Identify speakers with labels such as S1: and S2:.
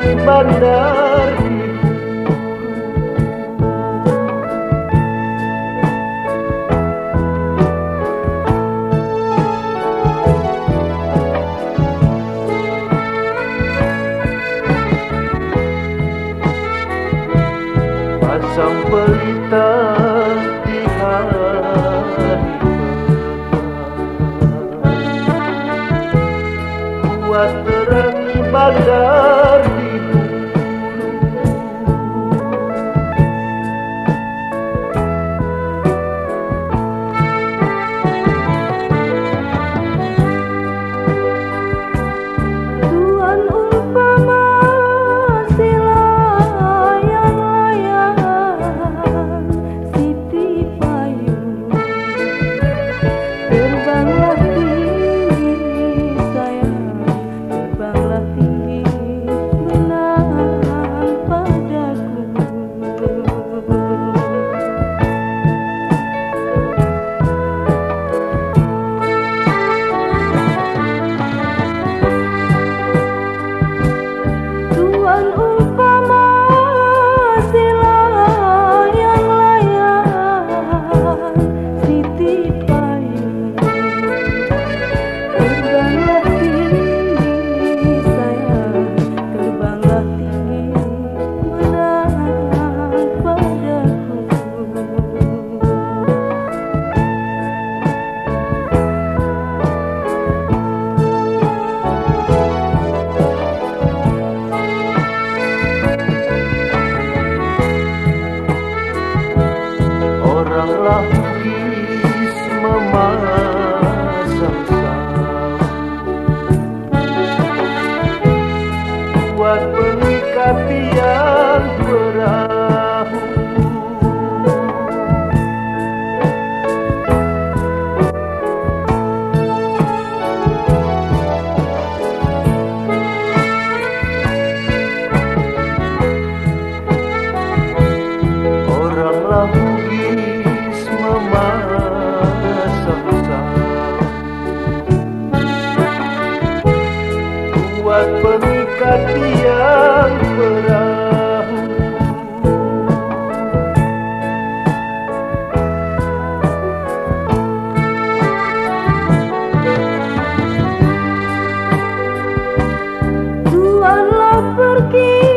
S1: terang bandar Pasang pelita Buat terang bandar di Sal Buat Buat pengikat tiang perahu.
S2: Tuanlah pergi